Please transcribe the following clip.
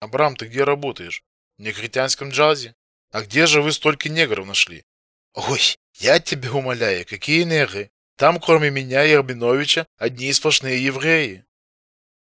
Абрам, ты где работаешь? В негритянском джазе? А где же вы столько негров нашли? Ой, я тебя умоляю, какие негры? Там, кроме меня и Арбиновича, одни сплошные евреи.